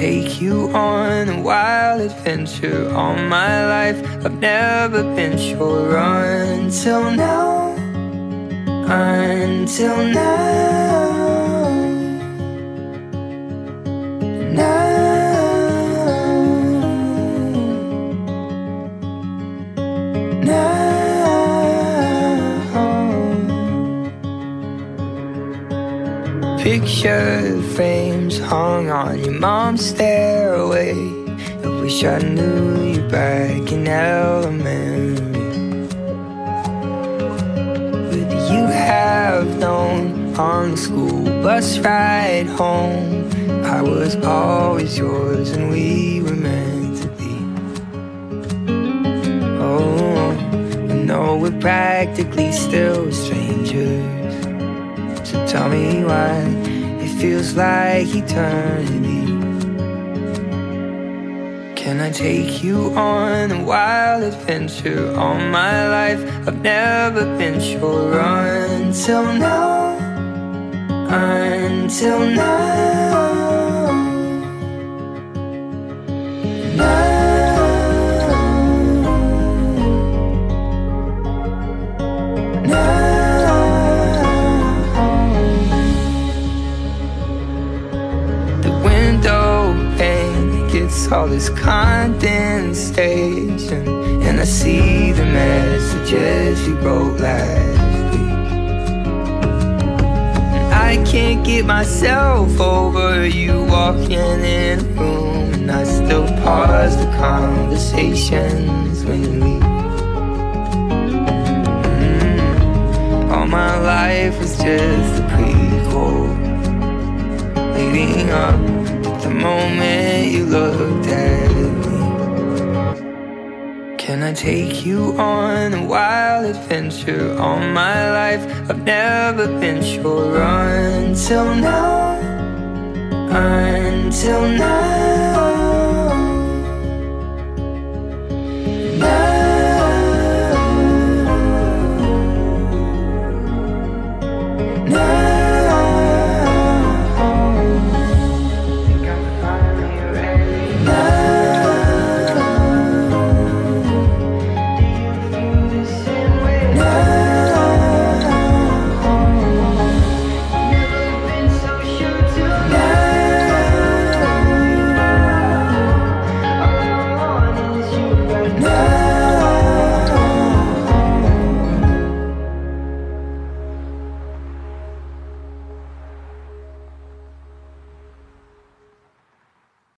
take you on a wild adventure? All my life, I've never been sure until now. Until now. Picture frames hung on your mom's stairway. I wish I knew you back in elementary. Would you have known on the school bus ride home? I was always yours and we were meant to be. Oh, I know we're practically still strangers. So tell me why it feels like eternity. Can I take you on a wild adventure? All my life, I've never been sure until now. Until now. All this condensation And I see the messages you wrote last week. And I can't get myself over you walking in the room And I still pause the conversations when you leave. Mm, All my life was just a prequel lighting up the moment you looked at me. Can I take you on a wild adventure? All my life, I've never been sure until now. Until now. now.